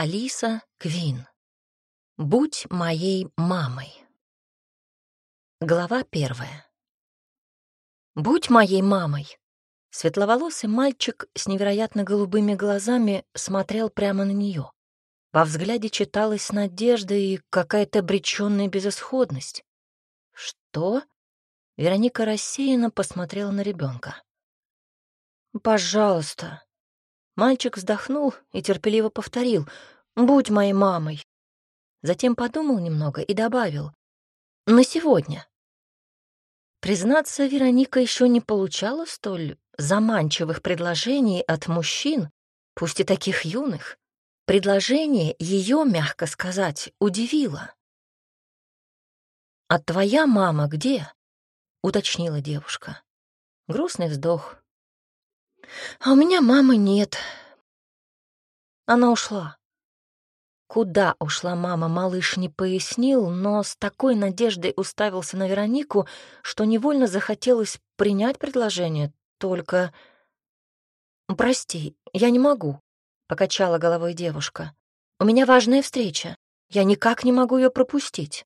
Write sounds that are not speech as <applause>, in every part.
Алиса Квин. Будь моей мамой. Глава первая. Будь моей мамой. Светловолосый мальчик с невероятно голубыми глазами смотрел прямо на нее. Во взгляде читалась надежда и какая-то обреченная безысходность. Что? Вероника рассеянно посмотрела на ребенка. «Пожалуйста». Мальчик вздохнул и терпеливо повторил «Будь моей мамой». Затем подумал немного и добавил «На сегодня». Признаться, Вероника еще не получала столь заманчивых предложений от мужчин, пусть и таких юных. Предложение ее, мягко сказать, удивило. «А твоя мама где?» — уточнила девушка. Грустный вздох. «А у меня мамы нет». Она ушла. Куда ушла мама, малыш не пояснил, но с такой надеждой уставился на Веронику, что невольно захотелось принять предложение, только... «Прости, я не могу», — покачала головой девушка. «У меня важная встреча. Я никак не могу ее пропустить».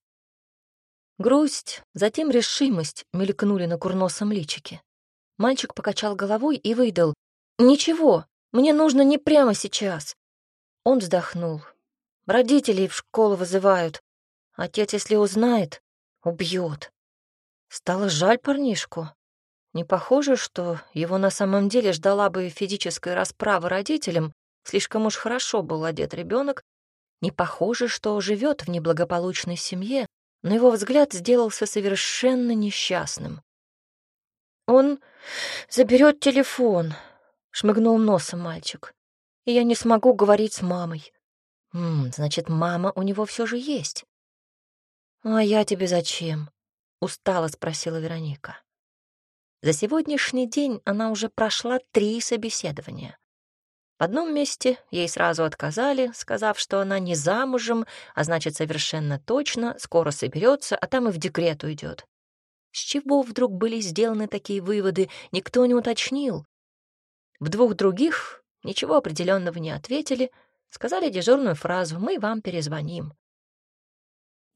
Грусть, затем решимость мелькнули на курносом личике. Мальчик покачал головой и выдал. «Ничего, мне нужно не прямо сейчас». Он вздохнул. «Родителей в школу вызывают. Отец, если узнает, убьет». Стало жаль парнишку. Не похоже, что его на самом деле ждала бы физическая расправа родителям, слишком уж хорошо был одет ребенок. Не похоже, что живет в неблагополучной семье, но его взгляд сделался совершенно несчастным. «Он заберет телефон», — шмыгнул носом мальчик, «и я не смогу говорить с мамой». «М, «Значит, мама у него все же есть». «А я тебе зачем?» — устало спросила Вероника. За сегодняшний день она уже прошла три собеседования. В одном месте ей сразу отказали, сказав, что она не замужем, а значит, совершенно точно, скоро соберется, а там и в декрет уйдет. С чего вдруг были сделаны такие выводы, никто не уточнил. В двух других ничего определенного не ответили, сказали дежурную фразу «Мы вам перезвоним».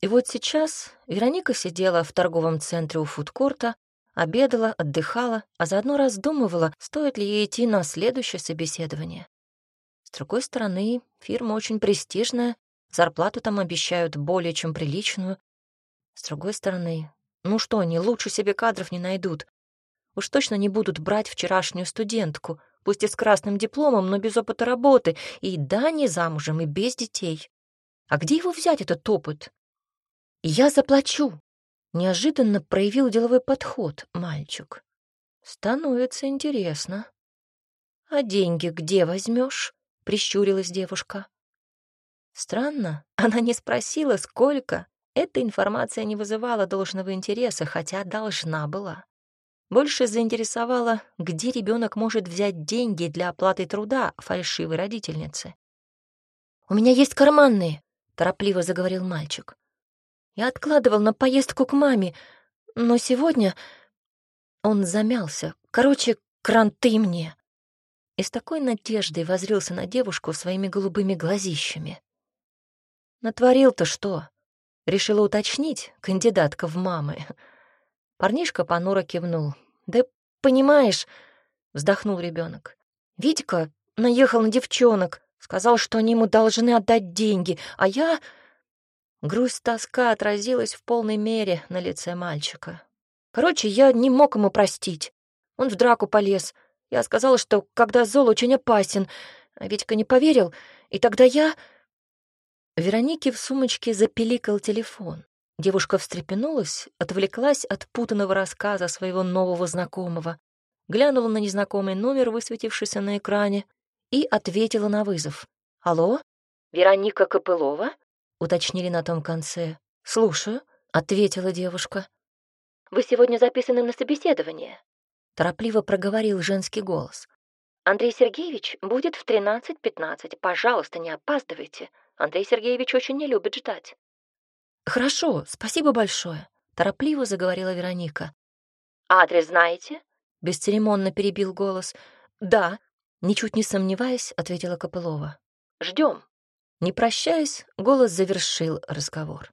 И вот сейчас Вероника сидела в торговом центре у фудкорта, обедала, отдыхала, а заодно раздумывала, стоит ли ей идти на следующее собеседование. С другой стороны, фирма очень престижная, зарплату там обещают более чем приличную. С другой стороны, ну что они, лучше себе кадров не найдут. Уж точно не будут брать вчерашнюю студентку, пусть и с красным дипломом, но без опыта работы, и да, не замужем, и без детей. А где его взять, этот опыт? Я заплачу, Неожиданно проявил деловой подход мальчик. Становится интересно. «А деньги где возьмешь? прищурилась девушка. Странно, <laughs> она не спросила, сколько. Эта информация не вызывала должного интереса, хотя должна была. Больше заинтересовала, где ребенок может взять деньги для оплаты труда фальшивой родительницы. «У меня есть карманные», — торопливо заговорил мальчик. Я откладывал на поездку к маме, но сегодня он замялся. Короче, кранты мне. И с такой надеждой возрился на девушку своими голубыми глазищами. Натворил-то что? Решила уточнить кандидатка в мамы. Парнишка понуро кивнул. Да понимаешь, вздохнул ребенок. Витька наехал на девчонок, сказал, что они ему должны отдать деньги, а я Грусть тоска отразилась в полной мере на лице мальчика. Короче, я не мог ему простить. Он в драку полез. Я сказала, что когда зол очень опасен. А Витька не поверил, и тогда я... Веронике в сумочке запеликал телефон. Девушка встрепенулась, отвлеклась от путанного рассказа своего нового знакомого, глянула на незнакомый номер, высветившийся на экране, и ответила на вызов. «Алло? Вероника Копылова?» — уточнили на том конце. «Слушаю», — ответила девушка. «Вы сегодня записаны на собеседование», — торопливо проговорил женский голос. «Андрей Сергеевич будет в 13.15. Пожалуйста, не опаздывайте. Андрей Сергеевич очень не любит ждать». «Хорошо, спасибо большое», — торопливо заговорила Вероника. «Адрес знаете?» — бесцеремонно перебил голос. «Да», — ничуть не сомневаясь, ответила Копылова. «Ждем». Не прощаясь, голос завершил разговор.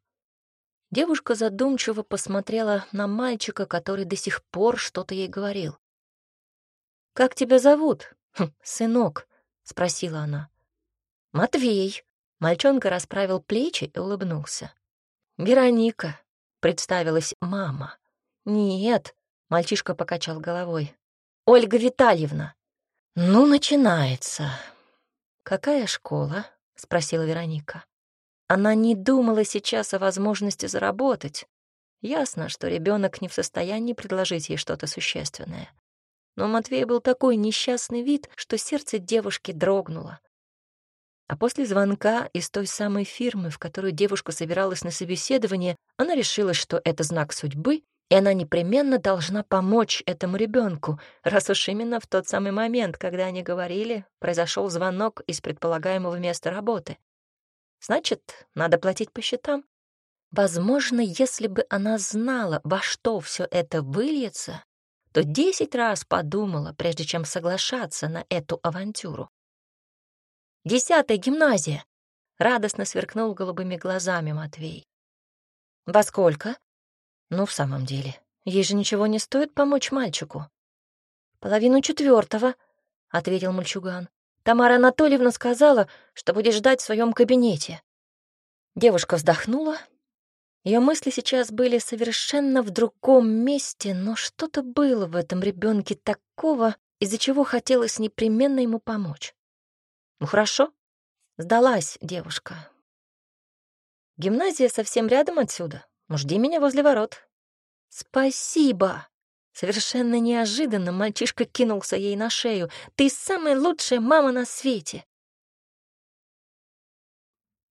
Девушка задумчиво посмотрела на мальчика, который до сих пор что-то ей говорил. «Как тебя зовут, хм, <laughs> сынок?» — спросила она. «Матвей». Мальчонка расправил плечи и улыбнулся. «Вероника», — представилась мама. «Нет», — мальчишка покачал головой. «Ольга Витальевна». «Ну, начинается». «Какая школа?» — спросила Вероника. Она не думала сейчас о возможности заработать. Ясно, что ребенок не в состоянии предложить ей что-то существенное. Но Матвей был такой несчастный вид, что сердце девушки дрогнуло. А после звонка из той самой фирмы, в которую девушка собиралась на собеседование, она решила, что это знак судьбы, и она непременно должна помочь этому ребенку, раз уж именно в тот самый момент, когда они говорили, произошел звонок из предполагаемого места работы. Значит, надо платить по счетам. Возможно, если бы она знала, во что все это выльется, то десять раз подумала, прежде чем соглашаться на эту авантюру. «Десятая гимназия!» — радостно сверкнул голубыми глазами Матвей. «Во сколько?» «Ну, в самом деле, ей же ничего не стоит помочь мальчику». «Половину четвертого, ответил мальчуган. Тамара Анатольевна сказала, что будет ждать в своем кабинете. Девушка вздохнула. Ее мысли сейчас были совершенно в другом месте, но что-то было в этом ребенке такого, из-за чего хотелось непременно ему помочь. Ну хорошо, сдалась девушка. Гимназия совсем рядом отсюда. Жди меня возле ворот. Спасибо. Совершенно неожиданно мальчишка кинулся ей на шею. «Ты самая лучшая мама на свете!»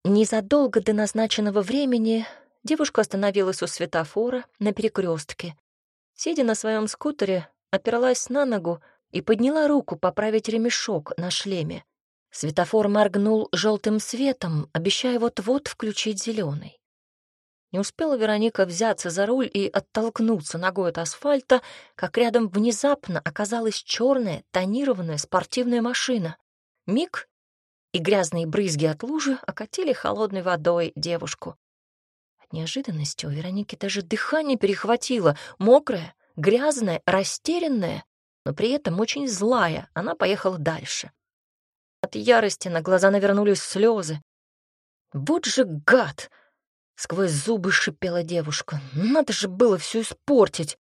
Незадолго до назначенного времени девушка остановилась у светофора на перекрестке. Сидя на своем скутере, опиралась на ногу и подняла руку поправить ремешок на шлеме. Светофор моргнул желтым светом, обещая вот-вот включить зеленый. Не успела Вероника взяться за руль и оттолкнуться ногой от асфальта, как рядом внезапно оказалась черная тонированная спортивная машина. Миг, и грязные брызги от лужи окатили холодной водой девушку. От неожиданности у Вероники даже дыхание перехватило, мокрая, грязная, растерянная, но при этом очень злая, она поехала дальше. От ярости на глаза навернулись слезы. «Вот же гад!» Сквозь зубы шипела девушка. Надо же было все испортить.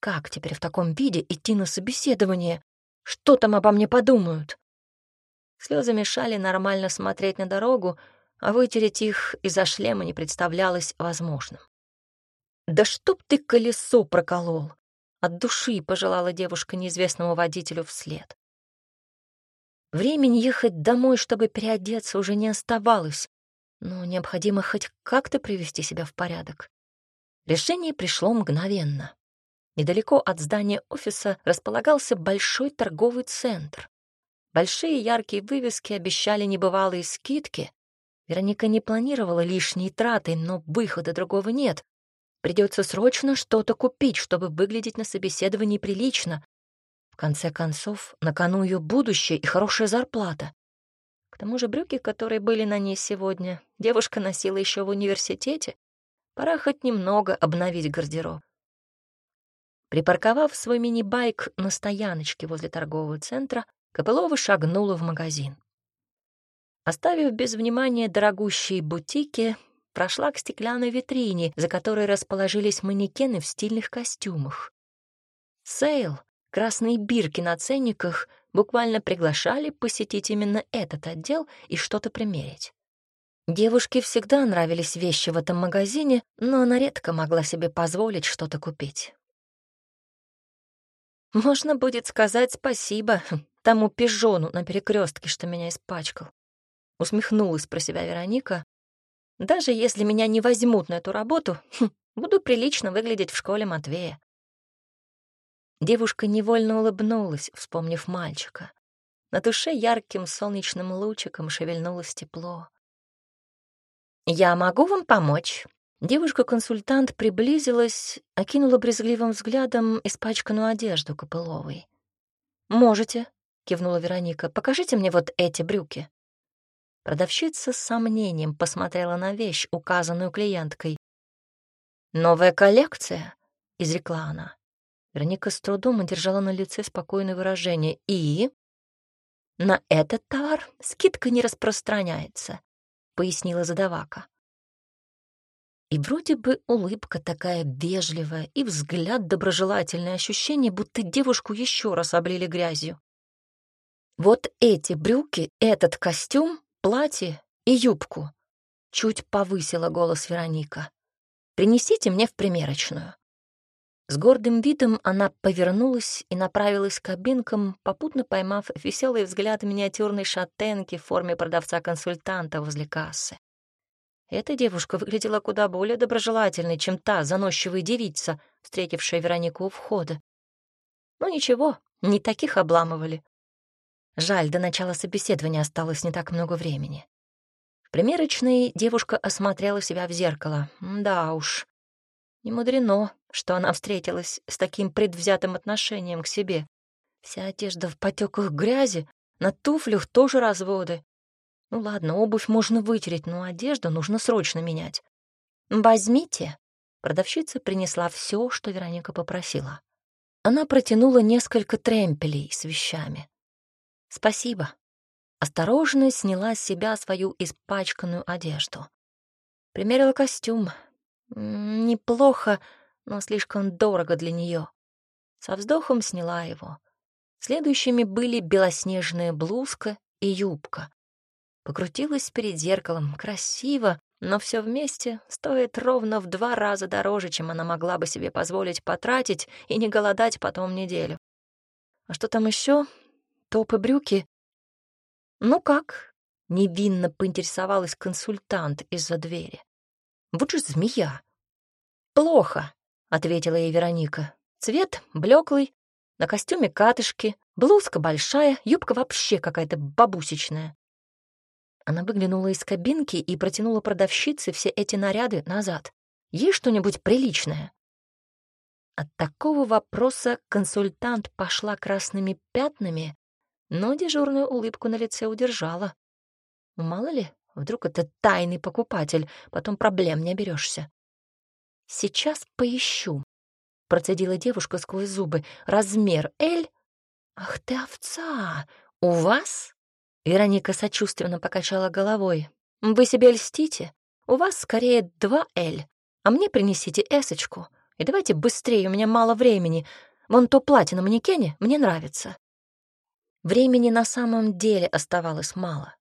Как теперь в таком виде идти на собеседование? Что там обо мне подумают? Слезы мешали нормально смотреть на дорогу, а вытереть их из-за шлема не представлялось возможным. «Да чтоб ты колесо проколол!» От души пожелала девушка неизвестному водителю вслед. Времени ехать домой, чтобы переодеться, уже не оставалось но необходимо хоть как-то привести себя в порядок. Решение пришло мгновенно. Недалеко от здания офиса располагался большой торговый центр. Большие яркие вывески обещали небывалые скидки. Вероника не планировала лишние траты, но выхода другого нет. Придется срочно что-то купить, чтобы выглядеть на собеседовании прилично. В конце концов, на кону ее будущее и хорошая зарплата. К тому же брюки, которые были на ней сегодня, девушка носила еще в университете. Пора хоть немного обновить гардероб. Припарковав свой мини-байк на стояночке возле торгового центра, Копылова шагнула в магазин. Оставив без внимания дорогущие бутики, прошла к стеклянной витрине, за которой расположились манекены в стильных костюмах. Сейл, красные бирки на ценниках — буквально приглашали посетить именно этот отдел и что-то примерить. Девушке всегда нравились вещи в этом магазине, но она редко могла себе позволить что-то купить. Можно будет сказать спасибо тому пижону на перекрестке, что меня испачкал. Усмехнулась про себя Вероника. Даже если меня не возьмут на эту работу, <laughs> буду прилично выглядеть в школе Матвея. Девушка невольно улыбнулась, вспомнив мальчика. На душе ярким солнечным лучиком шевельнулось тепло. «Я могу вам помочь?» Девушка-консультант приблизилась, окинула брезгливым взглядом испачканную одежду Копыловой. «Можете», — кивнула Вероника, — «покажите мне вот эти брюки». Продавщица с сомнением посмотрела на вещь, указанную клиенткой. «Новая коллекция», — изрекла она. Вероника с трудом удержала на лице спокойное выражение. «И?» «На этот товар скидка не распространяется», — пояснила задавака. И вроде бы улыбка такая вежливая и взгляд доброжелательное ощущение, будто девушку еще раз облили грязью. Вот эти брюки, этот костюм, платье и юбку. Чуть повысила голос Вероника. Принесите мне в примерочную. С гордым видом она повернулась и направилась к кабинкам, попутно поймав веселый взгляд миниатюрной шатенки в форме продавца-консультанта возле кассы. Эта девушка выглядела куда более доброжелательной, чем та заносчивая девица, встретившая Веронику у входа. Ну ничего, не таких обламывали. Жаль, до начала собеседования осталось не так много времени. В примерочной девушка осмотрела себя в зеркало. Да уж, не мудрено, что она встретилась с таким предвзятым отношением к себе. Вся одежда в потеках грязи, на туфлях тоже разводы. Ну ладно, обувь можно вытереть, но одежду нужно срочно менять. «Возьмите». Продавщица принесла все, что Вероника попросила. Она протянула несколько тремпелей с вещами. «Спасибо». Осторожно сняла с себя свою испачканную одежду. Примерила костюм. Неплохо, но слишком дорого для нее. Со вздохом сняла его. Следующими были белоснежная блузка и юбка. Покрутилась перед зеркалом. Красиво, но все вместе стоит ровно в два раза дороже, чем она могла бы себе позволить потратить и не голодать потом неделю. А что там еще? Топ и брюки? Ну как? Невинно поинтересовалась консультант из-за двери. Вот же змея. Плохо, ответила ей Вероника. Цвет блеклый, на костюме катышки, блузка большая, юбка вообще какая-то бабусечная. Она выглянула из кабинки и протянула продавщице все эти наряды назад. Есть что-нибудь приличное? От такого вопроса консультант пошла красными пятнами, но дежурную улыбку на лице удержала. Мало ли, вдруг это тайный покупатель, потом проблем не оберешься. «Сейчас поищу», — процедила девушка сквозь зубы. «Размер L? Ах ты овца! У вас?» Вероника сочувственно покачала головой. «Вы себе льстите? У вас скорее два «Л», а мне принесите эсочку. И давайте быстрее, у меня мало времени. Вон то платье на манекене мне нравится». Времени на самом деле оставалось мало.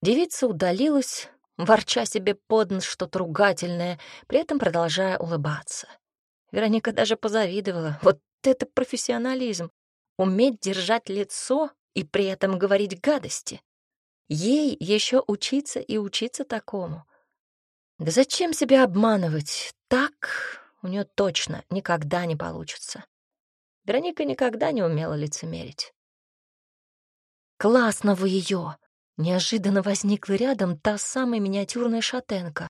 Девица удалилась, ворча себе под нос что-то ругательное, при этом продолжая улыбаться. Вероника даже позавидовала. Вот это профессионализм. Уметь держать лицо и при этом говорить гадости. Ей еще учиться и учиться такому. Да зачем себя обманывать? Так у нее точно никогда не получится. Вероника никогда не умела лицемерить. «Классно вы ее!» Неожиданно возникла рядом та самая миниатюрная шатенка.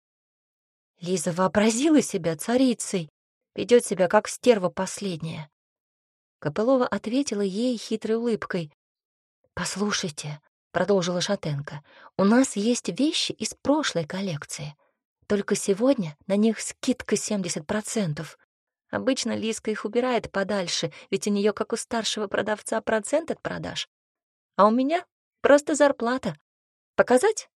Лиза вообразила себя царицей, ведет себя как стерва последняя. Копылова ответила ей хитрой улыбкой. «Послушайте», — продолжила Шатенко, — «у нас есть вещи из прошлой коллекции. Только сегодня на них скидка 70%. Обычно Лиска их убирает подальше, ведь у нее, как у старшего продавца, процент от продаж. А у меня просто зарплата. Показать?»